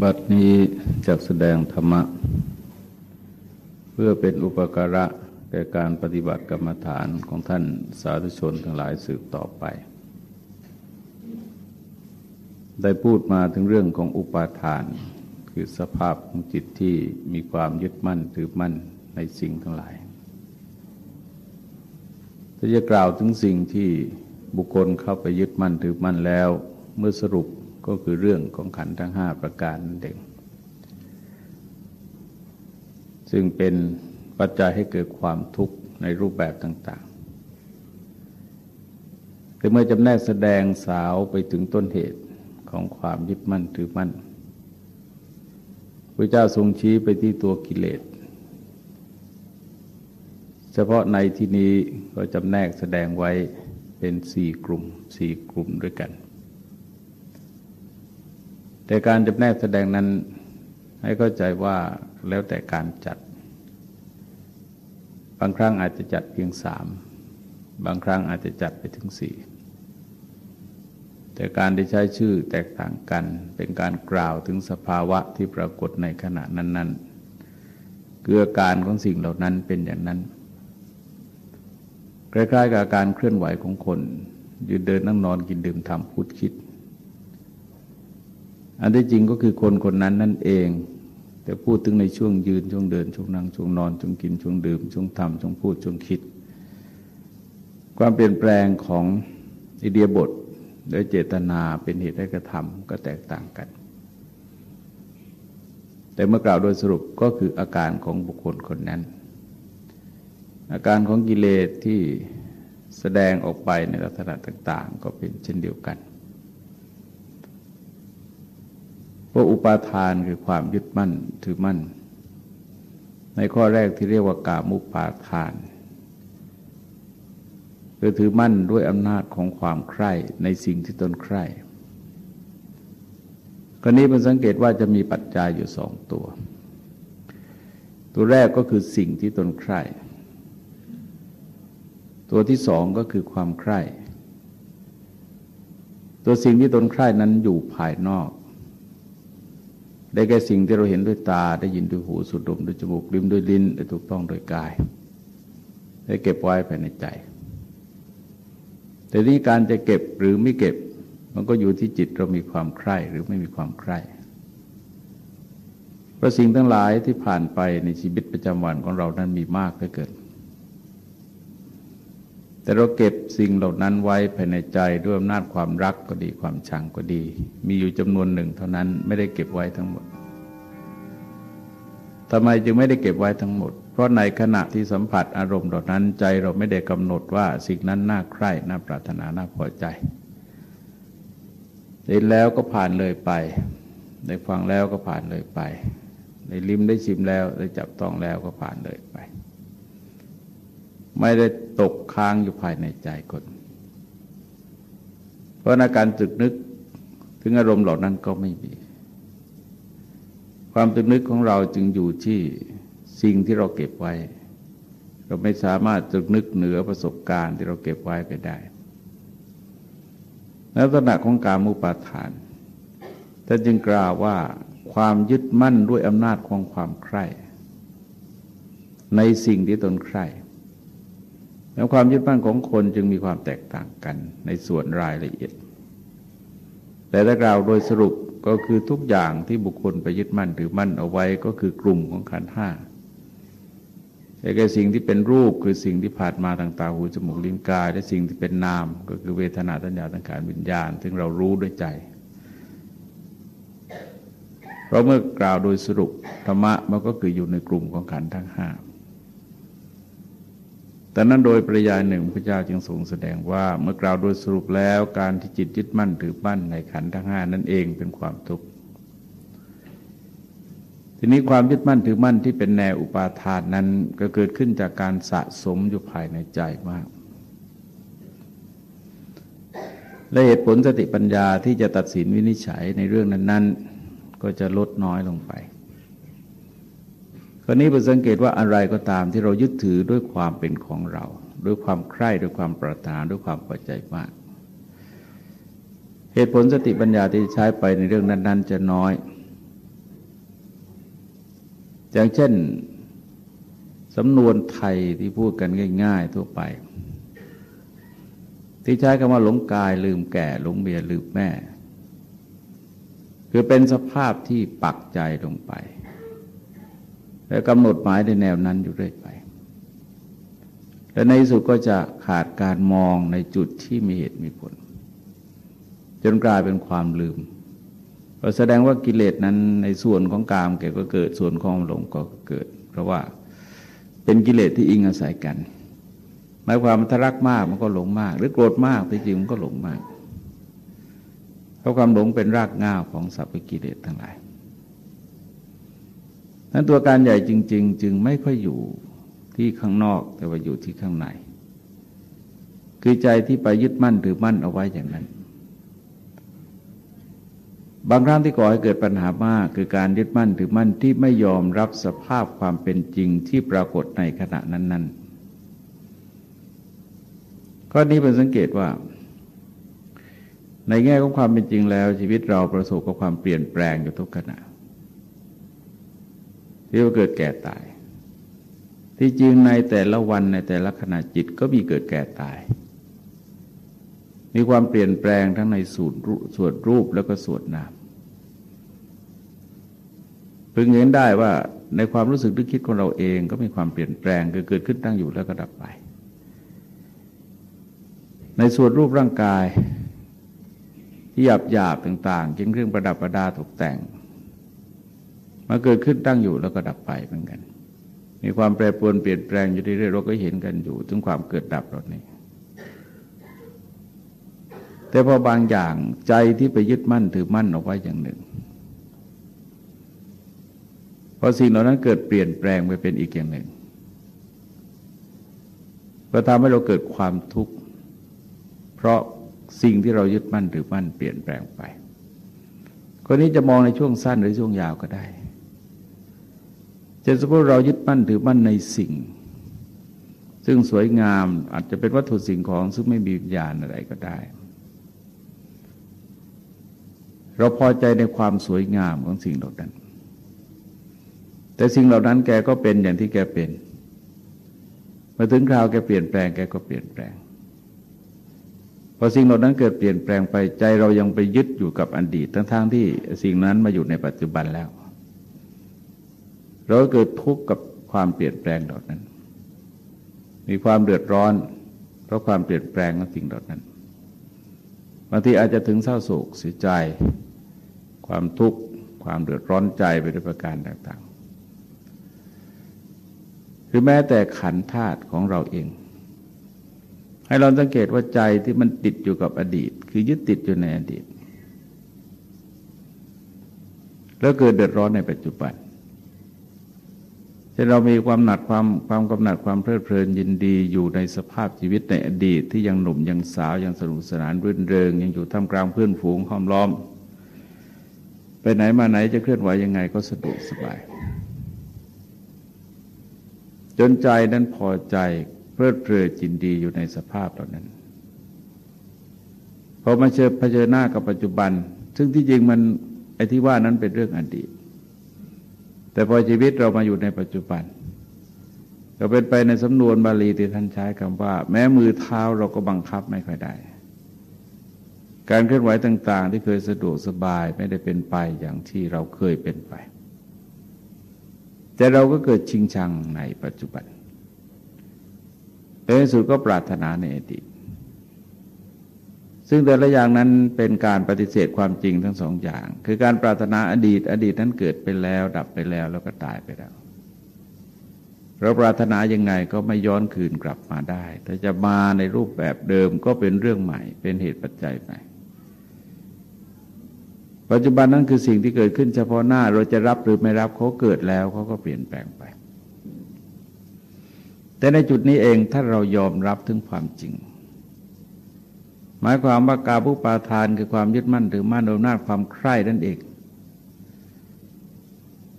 บัดนี้จะแสดงธรรมะ เพื่อเป็นอุปการะแก่การปฏิบัติกรรมฐานของท่านสาธุชนทั้งหลายสืบต่อไป ได้พูดมาถึงเรื่องของอุปาทาน คือสภาพของจิตที่มีความยึดมั่นถือมั่นในสิ่งทั้งหลายถ้าจะกล่าวถึงสิ่งที่บุคคลเข้าไปยึดมั่นถือมั่นแล้ว เมื่อสรุป ก็คือเรื่องของขันธ์ทั้งห้าประการนั่นเองซึ่งเป็นปัจจัยให้เกิดความทุกข์ในรูปแบบต่างๆ แต่เมื่อจำแนกแสดงสาวไปถึงต้นเหตุของความยึดมั่นถือมั่นพระเจ้าทรงชี้ไปที่ตัวกิเลส เฉพาะในที่นี้ก็จำแนกแสดงไว้เป็นสี่กลุ่มสี่กลุ่มด้วยกัน แต่การจำแนกแสดงนั้นให้เข้าใจว่าแล้วแต่การจัด บางครั้งอาจจะจัดเพียงสามบางครั้งอาจจะจัดไปถึงสี่แต่การที่ใช้ชื่อแตกต่างกัน เป็นการกล่าวถึงสภาวะที่ปรากฏในขณะนั้น ๆ เกื้อการของสิ่งเหล่านั้นเป็นอย่างนั้นคล้ายๆกับการเคลื่อนไหวของคนยืนเดินนั่งนอนกินดื่มทำพูดคิด อันที่จริงก็คือคนคนนั้นนั่นเอง แต่พูดถึงในช่วงยืนช่วงเดิน ช่วงนั่งช่วงนอน ช่วงกินช่วงดื่ม ช่วงทำช่วงพูดช่วงคิด ความเปลี่ยนแปลงของอิเดียบทโดยเจตนาเป็นเหตุให้กระทำก็แตกต่างกัน แต่เมื่อกล่าวโดยสรุปก็คืออาการของบุคคลคนนั้น อาการของกิเลสที่แสดงออกไปในลักษณะต่าง ๆ ก็เป็นเช่นเดียวกัน ว่าอุปาทานคือความยึดมั่นถือมั่น ในข้อแรกที่เรียกว่ากามุปาทานคือถือมั่นด้วยอำนาจของความใคร่ในสิ่งที่ตนใคร่กรณีมันสังเกตว่าจะมีปัจจัยอยู่สองตัว ตัวแรกก็คือสิ่งที่ตนใคร่ ตัวที่สองก็คือความใคร่ ตัวสิ่งที่ตนใคร่นั้นอยู่ภายนอก ได้แก่สิ่งที่เราเห็นด้วยตาได้ยินด้วยหูสูดดมด้วยจมูกลิ้มด้วยลิ้นได้ถูกต้องโดยกาย ได้เก็บไว้ภายในใจ แต่นี้การจะเก็บหรือไม่เก็บ มันก็อยู่ที่จิตเรามีความใคร่หรือไม่มีความใคร่เพราะสิ่งทั้งหลายที่ผ่านไปในชีวิตประจำวันของเรานั้นมีมากเหลือเกิน แต่เราเก็บสิ่งเหล่านั้นไว้ภายในใจด้วยอำนาจความรักก็ดีความชังก็ดี มีอยู่จำนวนหนึ่งเท่านั้นไม่ได้เก็บไว้ทั้งหมดทำไมจึงไม่ได้เก็บไว้ทั้งหมด เพราะในขณะที่สัมผัสอารมณ์เหล่านั้นใจเราไม่ได้กำหนดว่าสิ่งนั้นน่าใคร่น่าปรารถนาน่าพอใจเห็นแล้วก็ผ่านเลยไป ได้ฟังแล้วก็ผ่านเลยไป ได้ลิ้มได้ชิมแล้วได้จับต้องแล้วก็ผ่านเลยไป ไม่ได้ตกค้างอยู่ภายในใจคน เพราะอาการตึกนึกถึงอารมณ์เหล่านั้นก็ไม่มี ความตึกนึกของเราจึงอยู่ที่สิ่งที่เราเก็บไว้ เราไม่สามารถตึกนึกเหนือประสบการณ์ที่เราเก็บไว้ไปได้ลักษณะของการมุปาทานท่านจึงกล่าวว่าความยึดมั่นด้วยอำนาจของความใคร่ ในสิ่งที่ตนใคร่ แล้วความยึดมั่นของคนจึงมีความแตกต่างกันในส่วนรายละเอียด แต่ถ้ากล่าวโดยสรุปก็คือทุกอย่างที่บุคคลไปยึดมั่นหรือมั่นเอาไว้ก็คือกลุ่มของขันห้าแต่แก่สิ่งที่เป็นรูปคือสิ่งที่ผ่านมาทางตาหูจมูกลิ้นกาย และสิ่งที่เป็นนาม ก็คือเวทนาตัญญาตังขารวิญญาณ ซึ่งเรารู้ด้วยใจ เพราะเมื่อกล่าวโดยสรุปธรรมะมันก็คืออยู่ในกลุ่มของขันทั้งห้า แต่นั้นโดยปริยายหนึ่งพระเจ้าจึงทรงแสดงว่าเมื่อกล่าวโดยสรุปแล้วการที่จิตยึดมั่นถือมั่นในขันธ์ทั้งห้านั่นเองเป็นความทุกข์ทีนี้ความยึดมั่นถือมั่นที่เป็นแนวอุปาทานนั้นก็เกิดขึ้นจากการสะสมอยู่ภายในใจมากและเหตุผลสติปัญญาที่จะตัดสินวินิจฉัยในเรื่องนั้น ๆ ก็จะลดน้อยลงไป คราวนี้เราสังเกตว่าอะไรก็ตามที่เรายึดถือด้วยความเป็นของเรา ด้วยความใคร่ด้วยความปรารถนาด้วยความพอใจมาก เหตุผลสติปัญญาที่ใช้ไปในเรื่องนั้น ๆ จะน้อย อย่างเช่นสำนวนไทยที่พูดกันง่าย ๆ ทั่วไป ที่ใช้คำว่าหลงกายลืมแก่หลงเมียลืมแม่ คือเป็นสภาพที่ปักใจลงไป และกำหนดหมายในแนวนั้นอยู่เรื่อยไป และในสุดก็จะขาดการมองในจุดที่มีเหตุมีผล จนกลายเป็นความลืมแสดงว่ากิเลสนั้นในส่วนของกามแกก็เกิดส่วนของหลงก็เกิด เพราะว่าเป็นกิเลสที่อิงอาศัยกันหมายความมันทรักมากมันก็หลงมาก หรือโกรธมากแต่จริงมันก็หลงมากเพราะความหลงเป็นรากง่าของสัพพกิเลสทั้งหลาย นั้นตัวการใหญ่จริง ๆ จึงไม่ค่อยอยู่ที่ข้างนอกแต่ว่าอยู่ที่ข้างใน คือใจที่ไปยึดมั่นถือมั่นเอาไว้อย่างนั้น บางครั้งที่ก่อให้เกิดปัญหามากคือการยึดมั่นถือมั่นที่ไม่ยอมรับสภาพความเป็นจริงที่ปรากฏในขณะนั้น ๆ ข้อนี้เป็นสังเกตว่า ในแง่ของความเป็นจริงแล้วชีวิตเราประสบกับความเปลี่ยนแปลงอยู่ทุกขณะ ที่ว่าเกิดแก่ตาย ที่จริงในแต่ละวันในแต่ละขณะจิตก็มีเกิดแก่ตาย มีความเปลี่ยนแปลงทั้งในสูตรสวดรูปแล้วก็ส่วดนามพึงเห็นได้ว่าในความรู้สึกนึกคิดของเราเองก็มีความเปลี่ยนแปลงเกิดขึ้นตั้งอยู่แล้วก็ดับไป ในส่วนรูปร่างกายที่หยาบหยาบต่างๆเช่นเครื่องประดับประดาตกแต่ง มาเกิดขึ้นตั้งอยู่แล้วก็ดับไปเหมือนกัน มีความแปรปรวนเปลี่ยนแปลงอยู่เรื่อยๆเราก็เห็นกันอยู่ ถึงความเกิดดับเหล่านี้ แต่พอบางอย่างใจที่ไปยึดมั่นถือมั่นเอาไว้อย่างหนึ่งพอสิ่งเหล่านั้นเกิดเปลี่ยนแปลงไปเป็นอีกอย่างหนึ่งก็ทำให้เราเกิดความทุกข์ เพราะสิ่งที่เรายึดมั่นถือมั่นเปลี่ยนแปลงไปคนนี้จะมองในช่วงสั้นหรือช่วงยาวก็ได้ จะสมมติเรายึดมั่นถือมั่นในสิ่ง ซึ่งสวยงามอาจจะเป็นวัตถุสิ่งของซึ่งไม่มีวิญญาณอะไรก็ได้ เราพอใจในความสวยงามของสิ่งเหล่านั้น แต่สิ่งเหล่านั้นแกก็เป็นอย่างที่แกเป็นมาถึงคราวแกเปลี่ยนแปลงแกก็เปลี่ยนแปลงพอสิ่งเหล่านั้นเกิดเปลี่ยนแปลงไปใจเรายังไปยึดอยู่กับอดีตทั้งๆทที่สิ่งนั้นมาอยู่ในปัจจุบันแล้ว เราเกิดทุกข์กับความเปลี่ยนแปลงเหล่านั้น มีความเดือดร้อน เพราะความเปลี่ยนแปลงของสิ่งเหล่านั้นบางทีอาจจะถึงเศร้าโศกเสียใจ ความทุกข์ความเดือดร้อนใจไปด้วยประการต่างๆ หรือแม้แต่ขันธาตุของเราเอง ให้เราสังเกตว่าใจที่มันติดอยู่กับอดีต คือยึดติดอยู่ในอดีต แล้วเกิดเดือดร้อนในปัจจุบัน ช่นเรามีความหนัดความความกำหนัดความเพลิดเพลินยินดีอยู่ในสภาพชีวิตในอดีตที่ยังหนุ่มยังสาวยังสนุกสนานรื่นเริง ยังอยู่ท่ามกลางเพื่อนฝูงห้อมล้อม ไปไหนมาไหนจะเคลื่อนไหวยังไงก็สะดวกสบาย จนใจนั้นพอใจเพลิดเพลินยินดีอยู่ในสภาพเหล่านั้นพอมาเจอเผชิญหน้ากับปัจจุบัน ซึ่งที่จริงมันไอ้ที่ว่านั้นเป็นเรื่องอดีต แต่พอชีวิตเรามาอยู่ในปัจจุบันก็เป็นไปในสำนวนบาลีที่ท่านใช้คำว่า แม้มือเท้าเราก็บังคับไม่ค่อยได้ การเคลื่อนไหวต่าง ๆ ที่เคยสะดวกสบายไม่ได้เป็นไปอย่างที่เราเคยเป็นไป แต่เราก็เกิดชิงชังในปัจจุบันในที่สุดก็ปรารถนาในอดีต ซึ่งแต่ละอย่างนั้นเป็นการปฏิเสธความจริงทั้งสองอย่าง คือการปรารถนาอดีต อดีตนั้นเกิดไปแล้ว ดับไปแล้วแล้วก็ตายไปแล้วเราปรารถนายังไงก็ไม่ย้อนคืนกลับมาได้ถ้าจะมาในรูปแบบเดิมก็เป็นเรื่องใหม่ เป็นเหตุปัจจัยใหม่ปัจจุบันนั้นคือสิ่งที่เกิดขึ้นเฉพาะหน้า เราจะรับหรือไม่รับเขาเกิดแล้วเขาก็เปลี่ยนแปลงไป แต่ในจุดนี้เองถ้าเรายอมรับถึงความจริง หมายความว่ากาบุปาทานคือความยึดมั่นถือมั่นอำนาจความใคร่นั่นเอง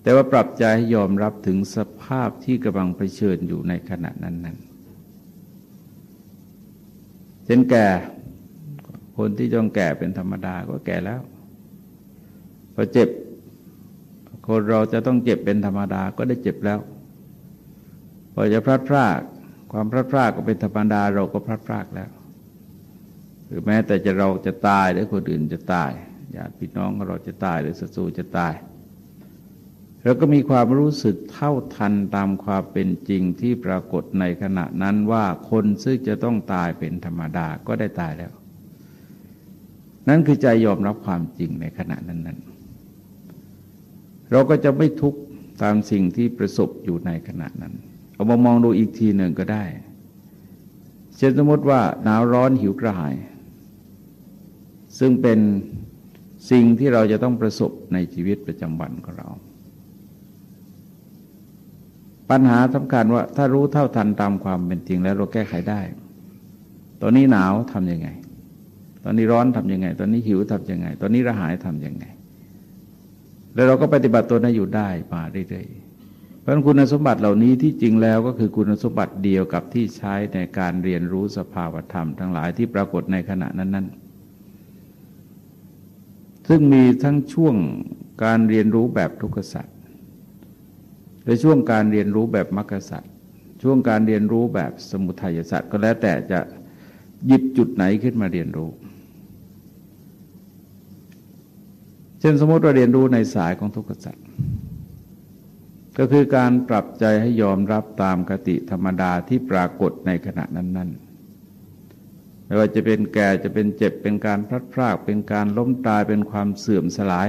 แต่ว่าปรับใจให้ยอมรับถึงสภาพที่กำลังเผชิญอยู่ในขณะนั้นนั้นเช่นแก่คนที่จองแก่เป็นธรรมดาก็แก่แล้วพอเจ็บ คนเราจะต้องเจ็บเป็นธรรมดาก็ได้เจ็บแล้วพอจะพลัดพรากความพลัดพรากก็เป็นธรรมดาเราก็พลัดพรากแล้ว หรือแม้แต่จะเราจะตายหรือคนอื่นจะตายญาติพี่น้องเราจะตายหรือศัตรูจะตายเราก็มีความรู้สึกเท่าทันตามความเป็นจริงที่ปรากฏในขณะนั้นว่าคนซึ่งจะต้องตายเป็นธรรมดาก็ได้ตายแล้ว นั่นคือใจยอมรับความจริงในขณะนั้นนั้นเราก็จะไม่ทุกข์ตามสิ่งที่ประสบอยู่ในขณะนั้น เอามามองดูอีกทีหนึ่งก็ได้ เช่นสมมติว่าหนาวร้อนหิวกระหาย ซึ่งเป็นสิ่งที่เราจะต้องประสบในชีวิตประจำวันของเรา ปัญหาสำคัญว่าถ้ารู้เท่าทันตามความเป็นจริงแล้วเราแก้ไขได้ ตอนนี้หนาวทำยังไง ตอนนี้ร้อนทำยังไง ตอนนี้หิวทำยังไง ตอนนี้ระหายทำยังไง แล้วเราก็ปฏิบัติตัวนั้นอยู่ได้มาเรื่อยๆ เพราะคุณสมบัติเหล่านี้ที่จริงแล้วก็คือคุณสมบัติเดียวกับที่ใช้ในการเรียนรู้สภาวธรรมทั้งหลายที่ปรากฏในขณะนั้นๆ ซึ่งมีทั้งช่วงการเรียนรู้แบบทุกขสัตว์ในช่วงการเรียนรู้แบบมรรคสัตว์ช่วงการเรียนรู้แบบสมุทัยสัตว์ก็แล้วแต่จะหยิบจุดไหนขึ้นมาเรียนรู้ เช่นสมมติเราเรียนรู้ในสายของทุกขสัตว์ก็คือการปรับใจให้ยอมรับตามกติธรรมดาที่ปรากฏในขณะนั้นๆ ไม่ว่าจะเป็นแก่จะเป็นเจ็บเป็นการพลัดพราก เป็นการล้มตายเป็นความเสื่อมสลาย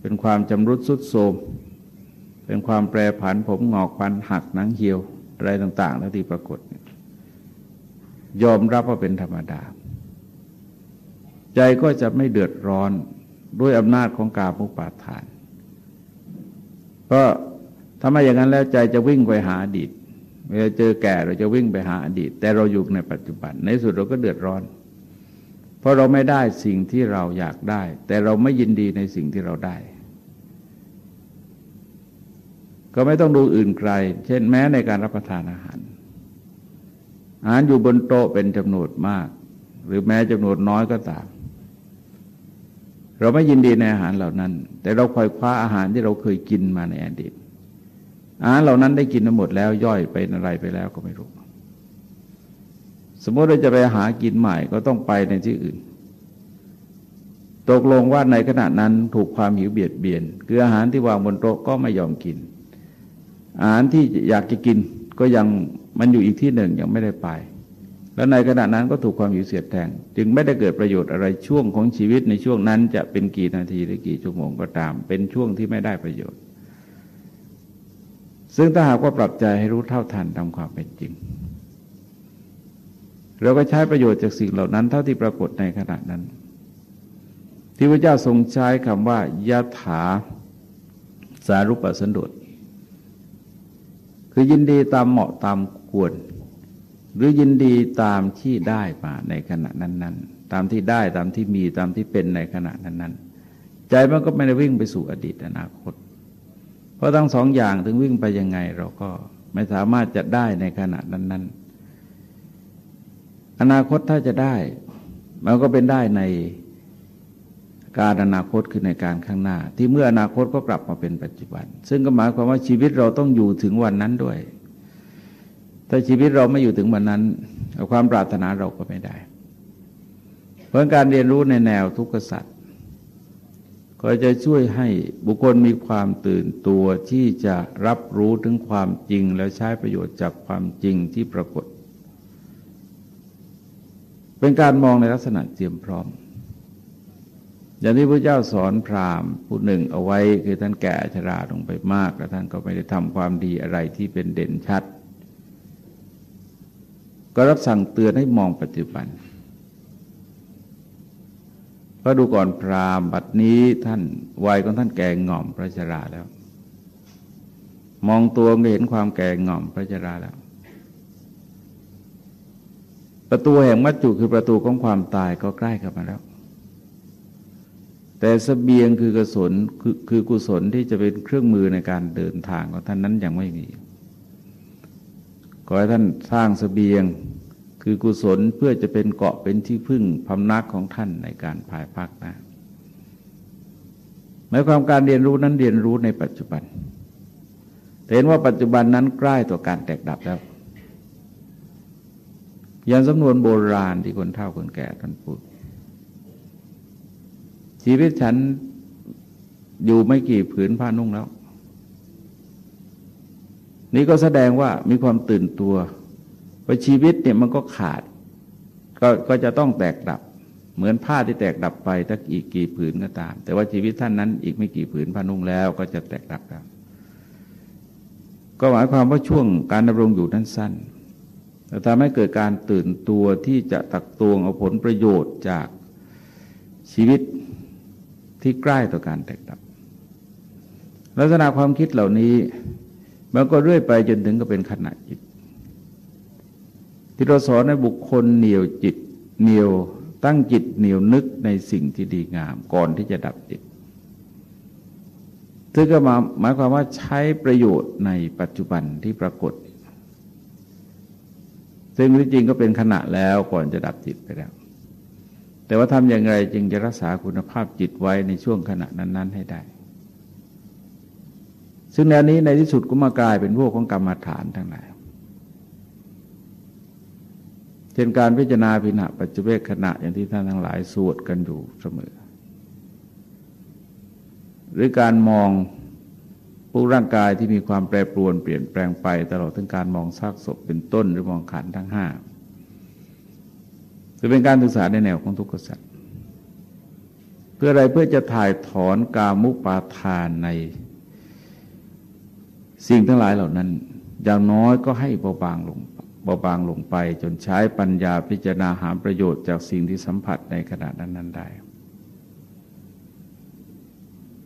เป็นความจำรุดสุดโทมเป็นความแปรผันผมหงอกฟันหักหนังเหี่ยวอะไรต่างๆแล้วที่ปรากฏ ยอมรับว่าเป็นธรรมดา ใจก็จะไม่เดือดร้อนด้วยอำนาจของกามุปาทานเพราะถ้าไมอย่างนั้นแล้วใจจะวิ่งไปหาอดีต เวลาเจอแก่เราจะวิ่งไปหาอดีต แต่เราอยู่ในปัจจุบัน ในสุดเราก็เดือดร้อน เพราะเราไม่ได้สิ่งที่เราอยากได้ แต่เราไม่ยินดีในสิ่งที่เราได้ ก็ไม่ต้องดูอื่นไกล เช่นแม้ในการรับประทานอาหาร อาหารอยู่บนโต๊ะเป็นจำนวนมาก หรือแม้จำนวนน้อยก็ตาม เราไม่ยินดีในอาหารเหล่านั้น แต่เราคอยคว้าอาหารที่เราเคยกินมาในอดีต อาหารเหล่านั้นได้กินหมดแล้ว ย่อยไปอะไรไปแล้วก็ไม่รู้ สมมติเราจะไปหากินใหม่ก็ต้องไปในที่อื่น ตกลงว่าในขณะนั้นถูกความหิวเบียดเบียน คืออาหารที่วางบนโต๊ะก็ไม่ยอมกิน อาหารที่อยากจะกินก็ยังมันอยู่อีกที่หนึ่งยังไม่ได้ไป แล้วในขณะนั้นก็ถูกความหิวเสียดแทง จึงไม่ได้เกิดประโยชน์อะไรช่วงของชีวิตในช่วงนั้น จะเป็นกี่นาทีหรือกี่ชั่วโมงก็ตาม เป็นช่วงที่ไม่ได้ประโยชน์ ซึ่งถ้าหากว่าปรับใจให้รู้เท่าทันตามความเป็นจริง เราก็ใช้ประโยชน์จากสิ่งเหล่านั้น เท่าที่ปรากฏในขณะนั้น ที่พระเจ้าทรงใช้คำว่ายะถาสารุปสันโดษคือยินดีตามเหมาะตามควร หรือยินดีตามที่ได้มาในขณะนั้น ๆ ตามที่ได้ตามที่มีตามที่เป็นในขณะนั้น ๆ ใจมันก็ไม่ได้วิ่งไปสู่อดีตอนาคต ราะทั้งสองอย่างถึงวิ่งไปยังไง เราก็ไม่สามารถจะได้ในขณะนั้น ๆ อนาคตถ้าจะได้ มันก็เป็นได้ในการอนาคตคือในการข้างหน้า ที่เมื่ออนาคตก็กลับมาเป็นปัจจุบัน ซึ่งก็หมายความว่าชีวิตเราต้องอยู่ถึงวันนั้นด้วย ถ้าชีวิตเราไม่อยู่ถึงวันนั้นความปรารถนาเราก็ไม่ได้ เพราะการเรียนรู้ในแนวทุกขสัตว์ ก็จะช่วยให้บุคคลมีความตื่นตัวที่จะรับรู้ถึงความจริง แล้วใช้ประโยชน์จากความจริงที่ปรากฏ เป็นการมองในลักษณะเตรียมพร้อม อย่างที่พระเจ้าสอนพราหมณ์ผู้หนึ่งเอาไว้คือท่านแก่ชราลงไปมาก แล้วท่านก็ไม่ได้ทำความดีอะไรที่เป็นเด่นชัด ก็รับสั่งเตือนให้มองปัจจุบัน พระดูก่อนพราหมณ์บัดนี้ท่านวัยของท่านแก่ง่อมพระชราแล้ว มองตัวก็เห็นความแก่ง่อมพระชราแล้ว ประตูแห่งมัจจุคือประตูของความตายก็ใกล้เข้ามาแล้ว แต่สเสบียงคือกุศลคือคือกุศลที่จะเป็นเครื่องมือในการเดินทางของท่านนั้นยังไม่มีขอให้ท่านสร้างสเสบียง คือกุศลเพื่อจะเป็นเกาะเป็นที่พึ่งพำนักของท่านในการภายภาคหน้าหมายความการเรียนรู้นั้นเรียนรู้ในปัจจุบันเห็นว่าปัจจุบันนั้นใกล้ต่อการแตกดับแล้วอย่างสำนวนโบราณที่คนเฒ่าคนแก่ท่านพูด ชีวิตฉันอยู่ไม่กี่ผืนผ้านุ่งแล้ว นี่ก็แสดงว่ามีความตื่นตัว ว่าชีวิตเนี่ยมันก็ขาดกก็จะต้องแตกดับ เหมือนผ้าที่แตกดับไปถ้าอีกกี่ผืนก็ตาม แต่ว่าชีวิตท่านนั้นอีกไม่กี่ผืนผ้านุ่งแล้วก็จะแตกดับแล้วก็หมายความว่าช่วงการดำรงอยู่นั้นสั้นแต่ทำให้เกิดการตื่นตัวที่จะตักตวงเอาผลประโยชน์จากชีวิตที่ใกล้ต่อการแตกดับ ลักษณะความคิดเหล่านี้มันก็เรื่อยไปจนถึงก็เป็นขณะจิต ที่เราสอนให้บุคคลเหนียวจิตเหนียวตั้งจิตเหนียวนึกในสิ่งที่ดีงามก่อนที่จะดับจิตซึ่งก็มาหมายความว่าใช้ประโยชน์ในปัจจุบันที่ปรากฏ ซึ่งที่จริงก็เป็นขณะแล้วก่อนจะดับจิตไปแล้ว แต่ว่าทำอย่างไรจึงจะรักษาคุณภาพจิตไว้ในช่วงขณะนั้น ๆ ให้ได้ ซึ่งแนวนี้ในที่สุดก็มากลายเป็นพวกของกรรมฐานทั้งหลาย เช่นการพิจารณาพิณะปัจจุเวกขณะอย่างที่ท่านทั้งหลายสวดกันอยู่เสมอ หรือการมองผู้ร่างกายที่มีความแปรปรวนเปลี่ยนแปลงไปตลอดถึงการมองซากศพเป็นต้นหรือมองขันทั้งห้าจะเป็นการศึกษาในแนวของทุกขสัตว์เพื่ออะไรเพื่อจะถ่ายถอนกามุปาทานในสิ่งทั้งหลายเหล่านั้น อย่างน้อยก็ให้เบาบางลง เบาบางลงไปจนใช้ปัญญาพิจารณาหาประโยชน์จากสิ่งที่สัมผัสในขณะนั้น ๆ ได้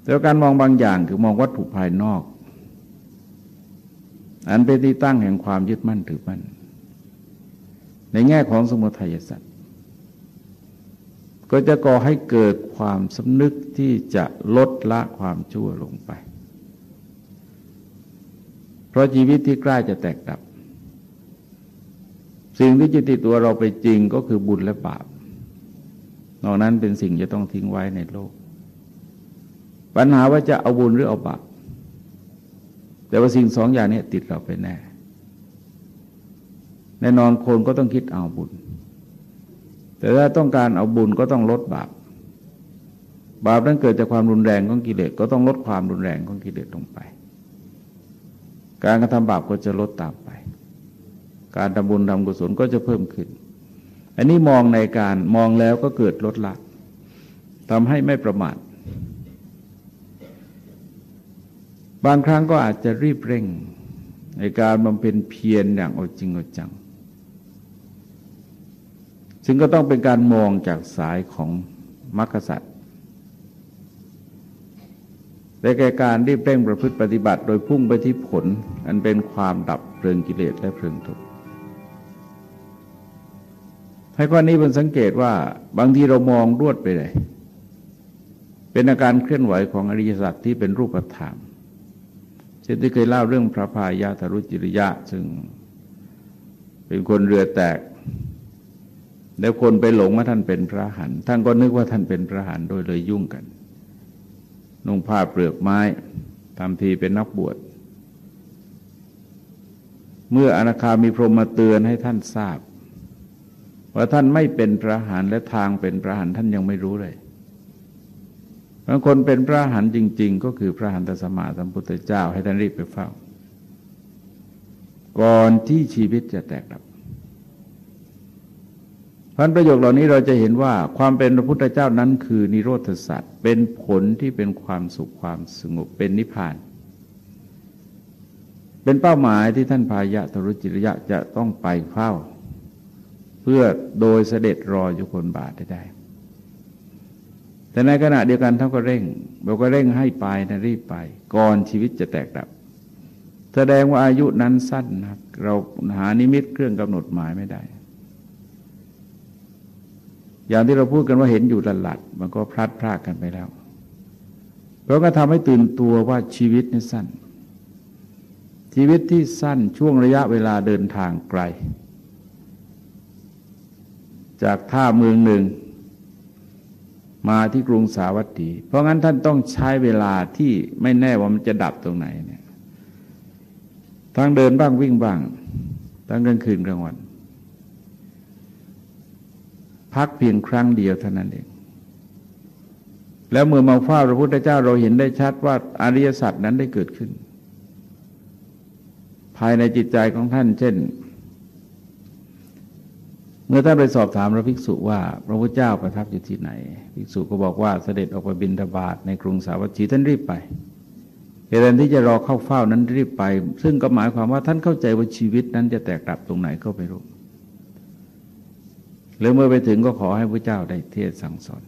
แต่การมองบางอย่างคือมองวัตถุภายนอก อันเป็นที่ตั้งแห่งความยึดมั่นถือมั่น ในแง่ของสมุทัยสัตว์ก็จะก่อให้เกิดความสำนึกที่จะลดละความชั่วลงไป เพราะชีวิตที่ใกล้จะแตกดับ สิ่งที่จะติดตัวเราไปจริงก็คือบุญและบาปนอกนั้นเป็นสิ่งจะต้องทิ้งไว้ในโลก ปัญหาว่าจะเอาบุญหรือเอาบาปแต่ว่าสิ่งสองอย่างนี้ติดเราไปแน่ แน่นอนคนก็ต้องคิดเอาบุญ แต่ถ้าต้องการเอาบุญก็ต้องลดบาป บาปนั้นเกิดจากความรุนแรงของกิเลสก็ต้องลดความรุนแรงของกิเลสลงไป การกระทำบาปก็จะลดตามไป การทำบุญทำกุศลก็จะเพิ่มขึ้น อันนี้มองในการมองแล้วก็เกิดลดละทำให้ไม่ประมาทบางครั้งก็อาจจะรีบเร่ง ในการบำเพ็ญเพียรอย่างอาจริงอาจัง ซึ่งก็ต้องเป็นการมองจากสายของมรรคสัตว์แต่แก่การรีบเร่งประพฤติปฏิบัติ โดยพุ่งไปที่ผล อันเป็นความดับเพลิงกิเลสและเพลิงทุกข์ ให้ข้อนี้เป็นสังเกตว่าบางทีเรามองรวดไปเลย เป็นอาการเคลื่อนไหวของอริยสัจที่เป็นรูปธรรมเช่นที่เคยเล่าเรื่องพระพายาธรุจิริยะ ซึ่งเป็นคนเรือแตก แล้วคนไปหลงว่าท่านเป็นพระหันท่านก็นึกว่าท่านเป็นพระหันโดยเลยยุ่งกันนุ่งผ้าเปลือกไม้ทำทีเป็นนักบวชเมื่ออนาคามีพรหมมาเตือนให้ท่านทราบ ว่าท่านไม่เป็นพระหันและทางเป็นพระหันท่านยังไม่รู้เลยบางคนเป็นพระหันจริง ๆ ก็คือพระหันตสมาสัมพุทธเจ้าให้ท่านรีบไปเฝ้า ก่อนที่ชีวิตจะแตกดับพันประโยคเหล่านี้เราจะเห็นว่าความเป็นพระพุทธเจ้านั้นคือนิโรธสัตว์เป็นผลที่เป็นความสุขความสงบเป็นนิพพาน เป็นเป้าหมายที่ท่านพายะทรุจิริยะจะต้องไปเฝ้า พื่อโดยเสด็จรออยู่คนบาทได้ แต่ในขณะเดียวกันท่านก็เร่งเราก็เร่งให้ไปนะรีบไป ก่อนชีวิตจะแตกดับ แสดงว่าอายุนั้นสั้นนะเราหานิมิตเครื่องกำหนดหมายไม่ได้ อย่างที่เราพูดกันว่าเห็นอยู่หลัดมันก็พลัดพรากกันไปแล้วเราก็ทำให้ตื่นตัวว่าชีวิตนี่สั้น ชีวิตที่สั้นช่วงระยะเวลาเดินทางไกล จากท่าเมืองหนึ่ง มาที่กรุงสาวัตถี เพราะงั้นท่านต้องใช้เวลาที่ไม่แน่ว่ามันจะดับตรงไหนเนี่ยทั้งเดินบ้างวิ่งบ้างทั้งกลางคืนกลางวัน พักเพียงครั้งเดียวเท่านั้นเองแล้วเมื่อมาเฝ้าพระพุทธเจ้าเราเห็นได้ชัดว่าอริยสัจนั้นได้เกิดขึ้น ภายในจิตใจของท่าน เช่น เมื่อท่านไปสอบถามพระภิกษุว่า พระพุทธเจ้าประทับอยู่ที่ไหน ภิกษุก็บอกว่าเสด็จออกไปบินทบาทในกรุงสาวัตถีท่านรีบไปเหตุที่จะรอเข้าเฝ้านั้นรีบไป ซึ่งก็หมายความว่าท่านเข้าใจว่าชีวิตนั้นจะแตกดับตรงไหนก็ไม่รู้หรือเมื่อไปถึงก็ขอให้พระเจ้าได้เทศสั่งสอน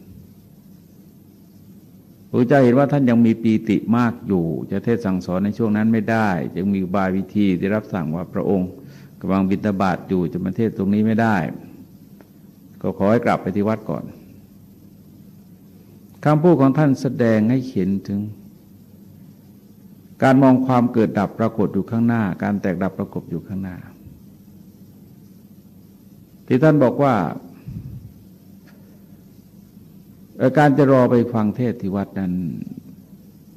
พระเจ้าเห็นว่าท่านยังมีปีติมากอยู่ จะเทศสั่งสอนในช่วงนั้นไม่ได้ จึงมีบายวิธีที่รับสั่งว่าพระองค์กำลังบิณฑบาตอยู่จะมาเทศตรงนี้ไม่ได้ ก็ขอให้กลับไปที่วัดก่อนคำพูดของท่านแสดงให้เห็นถึง การมองความเกิดดับปรากฏอยู่ข้างหน้า การแตกดับปรากฏอยู่ข้างหน้า ที่ท่านบอกว่าการจะรอไปฟังเทศที่วัดนั้น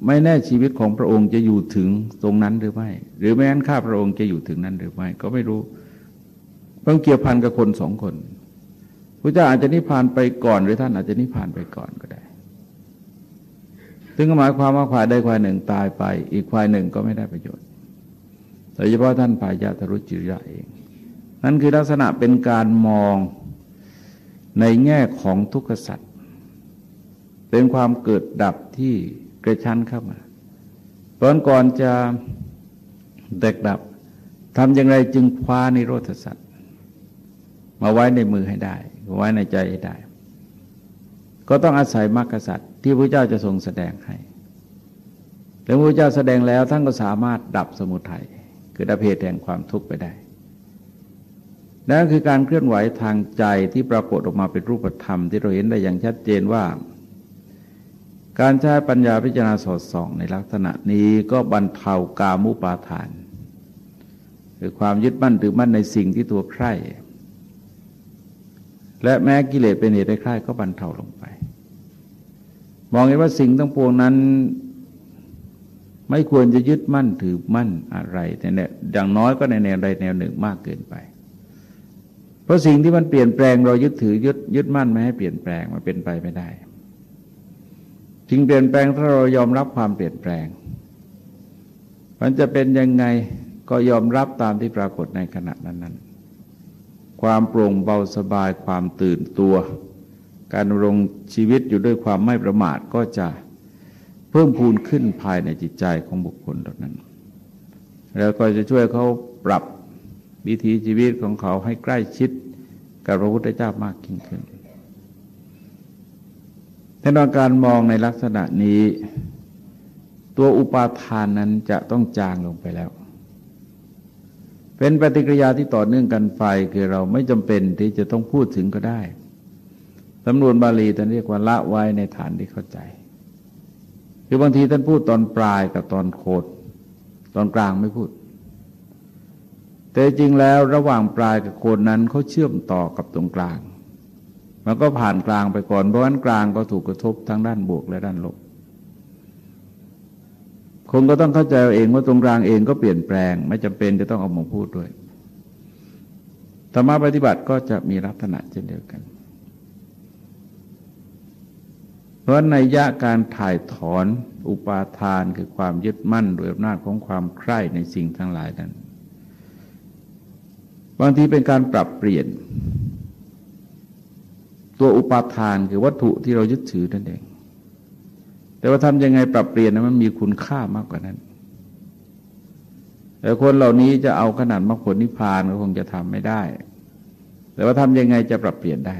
ไม่แน่ชีวิตของพระองค์จะอยู่ถึงตรงนั้นหรือไม่ หรือแม้นข้าพระองค์จะอยู่ถึงนั้นหรือไม่ ก็ไม่รู้เพิ่งเกี่ยวพันกับคนสองคน พระเจ้าอาจจะนิพพานไปก่อน หรือท่านอาจจะนิพพานไปก่อนก็ได้ ซึ่งหมายความว่าควายใดควายหนึ่งตายไป อีกควายหนึ่งก็ไม่ได้ประโยชน์โดยเฉพาะท่านปายาตรุจิระเอง นั่นคือลักษณะเป็นการมองในแง่ของทุกขสัตว์เป็นความเกิดดับที่กระชั้นเข้ามาตอนก่อนจะแตกดับทำอย่างไรจึงคว้านิโรธสัตว์มาไว้ในมือให้ได้ ไว้ในใจให้ได้ ก็ต้องอาศัยมรรคสัตว์ที่พระเจ้าจะทรงแสดงให้แล้วพระเจ้าแสดงแล้วท่านก็สามารถดับสมุทัยคือดับเหตุแห่งความทุกข์ไปได้นั่นคือการเคลื่อนไหวทางใจที่ปรากฏออกมาเป็นรูปธรรม ที่เราเห็นได้อย่างชัดเจนว่า การใช้ปัญญาพิจารณาสอดส่อง ในลักษณะนี้ก็บรรเทากามุปาทาน คือความยึดมั่นถือมั่นในสิ่งที่ตัวใคร่ และแม้กิเลสเป็นเหตุให้ใคร่ก็บรรเทาลงไป มองเห็นว่าสิ่งทั้งปวงนั้น ไม่ควรจะยึดมั่นถือมั่นอะไรแต่เนี่ยอย่างน้อยก็ในแนวใดแนวหนึ่งมากเกินไป เพราะสิ่งที่มันเปลี่ยนแปลงเรายึดถือยึดยึดมั่นไม่ให้เปลี่ยนแปลงมันเป็นไปไม่ได้สิ่งเปลี่ยนแปลงถ้าเรายอมรับความเปลี่ยนแปลง มันจะเป็นยังไงก็ยอมรับตามที่ปรากฏในขณะนั้น ความโปร่งเบาสบายความตื่นตัว การลงชีวิตอยู่ด้วยความไม่ประมาทก็จะเพิ่มพูนขึ้นภายในจิตใจของบุคคลเหล่านั้น แล้วก็จะช่วยเขาปรับวิถีชีวิตของเขาให้ใกล้ชิดกับพระพุทธเจ้ามากยิ่งขึ้นแต่นการมองในลักษณะนี้ ตัวอุปาทานนั้นจะต้องจางลงไปแล้ว เป็นปฏิกิริยาที่ต่อเนื่องกันไปคือเราไม่จำเป็นที่จะต้องพูดถึงก็ได้สำนวนบาลีท่านเรียกว่าละไว้ในฐานที่เข้าใจ คือบางทีท่านพูดตอนปลายกับตอนโคดตอนกลางไม่พูด แต่จริงแล้วระหว่างปลายกับโคนนั้นเขาเชื่อมต่อกับตรงกลาง มันก็ผ่านกลางไปก่อนเพราะฉะนั้นกลางก็ถูกกระทบทั้งด้านบวกและด้านลบ คนก็ต้องเข้าใจเองว่าตรงกลางเองก็เปลี่ยนแปลง ไม่จำเป็นจะต้องเอามาพูดด้วยธรรมะปฏิบัติก็จะมีลักษณะเช่นเดียวกัน เพราะในยะการถ่ายถอนอุปาทานคือความยึดมั่นโดยอำนาจของความใคร่ในสิ่งทั้งหลายนั้น บางทีเป็นการปรับเปลี่ยน ตัวอุปาทานคือวัตถุที่เรายึดถือนั่นเอง แต่ว่าทำยังไงปรับเปลี่ยนนะมันมีคุณค่ามากกว่านั้น แต่คนเหล่านี้จะเอาขนาดมรรคผลนิพพานก็คงจะทำไม่ได้ แต่ว่าทำยังไงจะปรับเปลี่ยนได้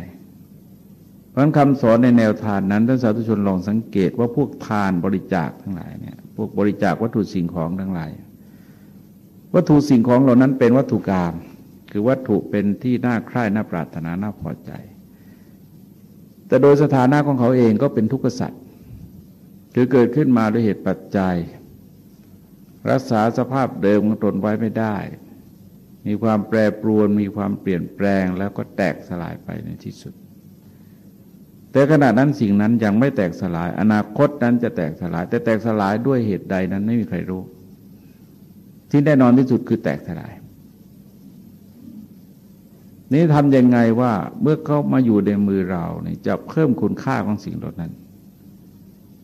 เพราะคำสอนในแนวทานนั้นท่านสาธุชนลองสังเกตว่าพวกทานบริจาคทั้งหลายเนี่ยพวกบริจาควัตถุสิ่งของทั้งหลาย วัตถุสิ่งของเหล่านั้นเป็นวัตถุกรรมคือวัตถุเป็นที่น่าใคร่น่าปรารถนาน่าพอใจ แต่โดยสถานะของเขาเองก็เป็นทุกข์สัตว์ คือเกิดขึ้นมาด้วยเหตุปัจจัย รักษาสภาพเดิมของตนไว้ไม่ได้ มีความแปรปรวนมีความเปลี่ยนแปลงแล้วก็แตกสลายไปในที่สุด แต่ขณะนั้นสิ่งนั้นยังไม่แตกสลาย อนาคตนั้นจะแตกสลาย แต่แตกสลายด้วยเหตุใดนั้นไม่มีใครรู้ ที่แน่นอนที่สุดคือแตกสลายนี่ทำยังไงว่าเมื่อเขามาอยู่ในมือเราเนี่ยจะเพิ่มคุณค่าของสิ่งเหล่านั้น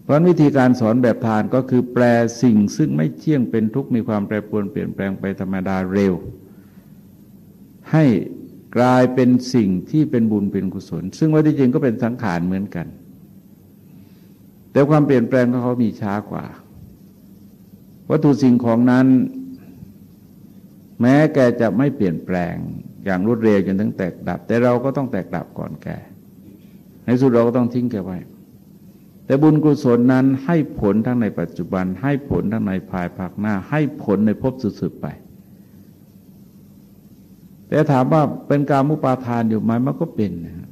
ราะวิธีการสอนแบบทานก็คือแปลสิ่งซึ่งไม่เที่ยงเป็นทุกข์มีความแปรปรวนเปลี่ยนแปลงไปธรรมดาเร็ว ให้กลายเป็นสิ่งที่เป็นบุญเป็นกุศล ซึ่งว่าที่จริงก็เป็นสังขารเหมือนกัน แต่ความเปลี่ยนแปลงของเขามีช้ากว่า วัตถุสิ่งของนั้น แม้แกจะไม่เปลี่ยนแปลงอย่างรวดเร็วจนถึงแตกดับ แต่เราก็ต้องแตกดับก่อนแกในสุดเราก็ต้องทิ้งแกไว้ แต่บุญกุศลนั้นให้ผลทั้งในปัจจุบัน ให้ผลทั้งในภายภาคหน้า ให้ผลในภพสุดๆไป แต่ถามว่าเป็นการมุปาทานอยู่ไหมมันก็เป็นนะ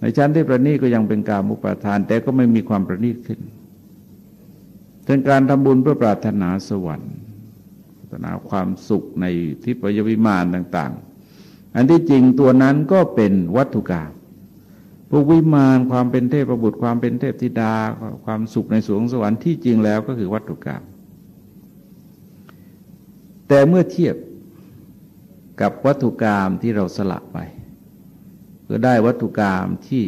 ในชั้นที่ประณีตก็ยังเป็นการมุปาทาน แต่ก็ไม่มีความประณีตขึ้นเป็นการทำบุญเพื่อปรารถนาสวรรค์ปรารถนาความสุขในทิพยวิมานต่าง ๆ อันที่จริงตัวนั้นก็เป็นวัตถุกรรม วกวิมานความเป็นเทพประบุตรความเป็นเทพธิดา ความสุขในสวงสวรรค์ที่จริงแล้วก็คือวัตถุกรรม แต่เมื่อเทียบกับวัตถุกรรมที่เราสละไป ก็ได้วัตถุกรรมที่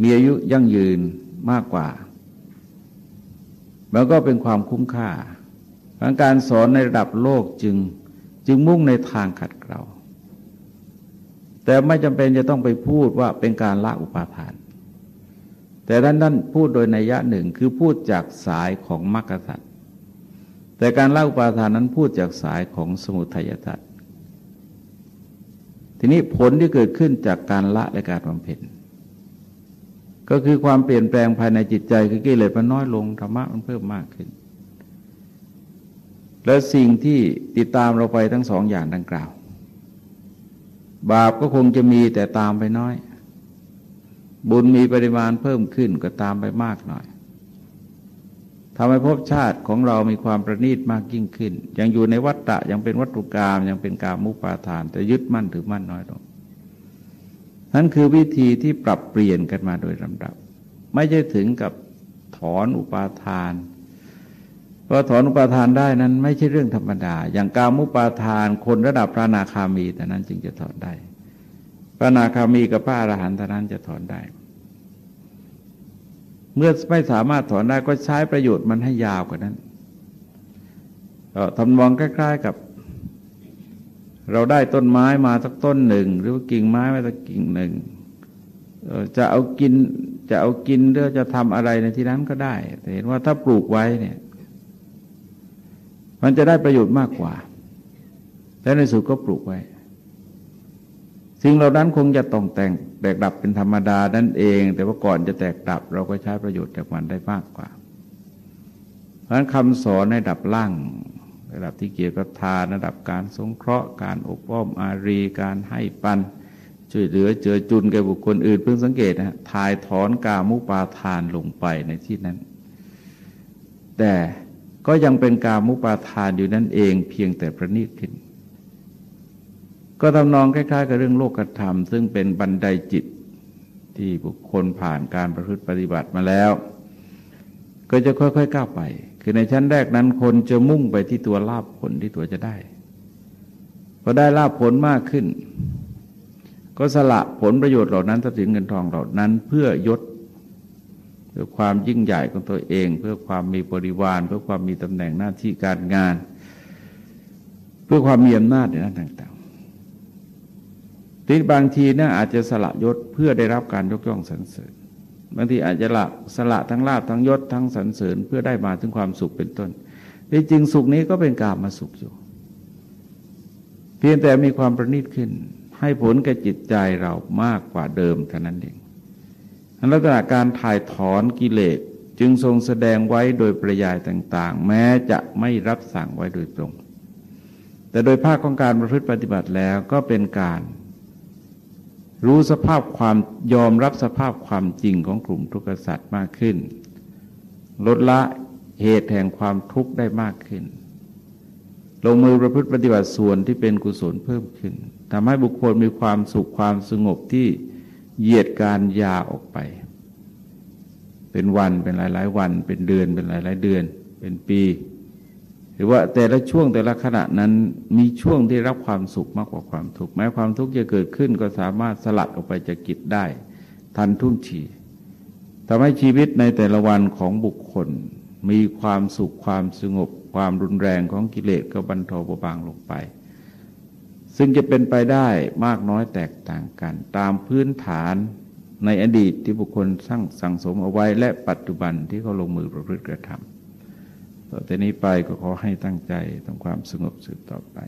มีอายุยั่งยืนมากกว่า มันก็เป็นความคุ้มค่าการสอนในระดับโลกจึงจึงมุ่งในทางขัดเกลา แต่ไม่จำเป็นจะต้องไปพูดว่าเป็นการละอุปาทาน แต่ท่านท่านพูดโดยในยะหนึ่งคือพูดจากสายของมรรคสัตว์แต่การละอุปาทานนั้นพูดจากสายของสมุทัยสัตว์ทีนี้ผลที่เกิดขึ้นจากการละและการบำเพ็ญก็คือความเปลี่ยนแปลงภายในจิตใจคือกิเลสมันน้อยลงธรรมะมันเพิ่มมากขึ้น และสิ่งที่ติดตามเราไปทั้งสองอย่างดังกล่าว บาปก็คงจะมีแต่ตามไปน้อย บุญมีปริมาณเพิ่มขึ้นก็ตามไปมากหน่อยทำให้ภพชาติของเรามีความประณีตมากยิ่งขึ้น ยังอยู่ในวัฏฏะยังเป็นวัตถุกรรมยังเป็นกามุปาทาน แต่ยึดมั่นถือมั่นน้อยลงนั่นคือวิธีที่ปรับเปลี่ยนกันมาโดยลำดับ ไม่ใช่ถึงกับถอนอุปาทาน เพราถอนอุปาทานได้นั้นไม่ใช่เรื่องธรรมดา อย่างกามุปาทานคนระดับพระนาคามีแต่นั้นจึงจะถอนได้ พระนาคามีกับพระอรหันต์เท่านั้นจะถอนได้ เมื่อไม่สามารถถอนได้ก็ใช้ประโยชน์มันให้ยาวกว่านั้นทำนองใกล้ๆกับ เราได้ต้นไม้มาสักต้นหนึ่ง หรือว่ากิ่งไม้มาสักกิ่งหนึ่งจะเอากินจะเอากินหรือจะทำอะไรในที่นั้นก็ได้ แต่เห็นว่าถ้าปลูกไว้เนี่ย มันจะได้ประโยชน์มากกว่า และในสุดก็ปลูกไว้ สิ่งเหล่านั้นคงจะต้องแต่งแตกดับเป็นธรรมดานั่นเอง แต่ว่าก่อนจะแตกดับ เราก็ใช้ประโยชน์จากมันได้มากกว่า เพราะฉะนั้นคำสอนในดับล่างระดับที่เกี่ยวกับทานระดับการสงเคราะห์ การอบอ้อมอารี การให้ปัน ช่วยเหลือเจือจุนแก่บุคคลอื่น เพิ่งสังเกตนะทายถอนกามุปาทานลงไปในที่นั้น แต่ ก็ยังเป็นกามุปาทานอยู่นั่นเองเพียงแต่ประณีตขึ้น ก็ทำนองคล้ายๆ กับเรื่องโลกธรรม ซึ่งเป็นบันไดจิตที่บุคคลผ่านการประพฤติปฏิบัติมาแล้ว ก็จะค่อยๆก้าวไป คือในชั้นแรกนั้นคนจะมุ่งไปที่ตัวลาบผลที่ตัวจะได้พอได้ลาบผลมากขึ้น ก็สละผลประโยชน์เหล่านั้นทรัพย์สินเงินทองเหล่านั้น เพื่อยศ พื่อความยิ่งใหญ่ของตัวเอง เพื่อความมีบริวาร เพื่อความมีตำแหน่งหน้าที่การงาน เพื่อความมีอำนาจในด้านต่างๆทีบางทีนี่ยอาจจะสละยศเพื่อได้รับการยกย่องสรรเสริญบางทีอาจจะละสละทั้งลาบทั้งยศทั้งสรรเสริญเพื่อได้มาถึงความสุขเป็นต้นที่จริงสุขนี้ก็เป็นกามาสุขอยู่ เพียงแต่มีความประณีตขึ้น ให้ผลแก่จิตใจเรามากกว่าเดิมเท่านั้นเอง ลักษณะการถ่ายถอนกิเลสจึงทรงแสดงไว้โดยประยายต่าง ๆ แม้จะไม่รับสั่งไว้โดยตรง แต่โดยภาคของการประพฤติปฏิบัติแล้วก็เป็นการรู้สภาพความยอมรับสภาพความจริงของกลุ่มทุกข์สัตว์มากขึ้น ลดละเหตุแห่งความทุกข์ได้มากขึ้น ลงมือประพฤติปฏิบัติส่วนที่เป็นกุศลเพิ่มขึ้นทำให้บุคคลมีความสุขความสงบที่ เหยียดการยาออกไป เป็นวันเป็นหลาย ๆ วัน เป็นเดือนเป็นหลาย ๆ เดือน เป็นปี หรือว่าแต่ละช่วงแต่ละขณะนั้นมีช่วงที่รับความสุขมากกว่าความทุกข์แม้ความทุกข์จะเกิดขึ้นก็สามารถสลัดออกไปจากกิจได้ ทันทุ่งทีทำให้ชีวิตในแต่ละวันของบุคคล มีความสุขความสงบ ความรุนแรงของกิเลสก็บรรเทาเบาบางลงไป ซึ่งจะเป็นไปได้มากน้อยแตกต่างกัน ตามพื้นฐานในอดีตที่บุคคลสร้างสั่งสมเอาไว้ และปัจจุบันที่เขาลงมือประพฤติกระทำต่อแต่นี้ไปก็ขอให้ตั้งใจทำความสงบสืบต่อไป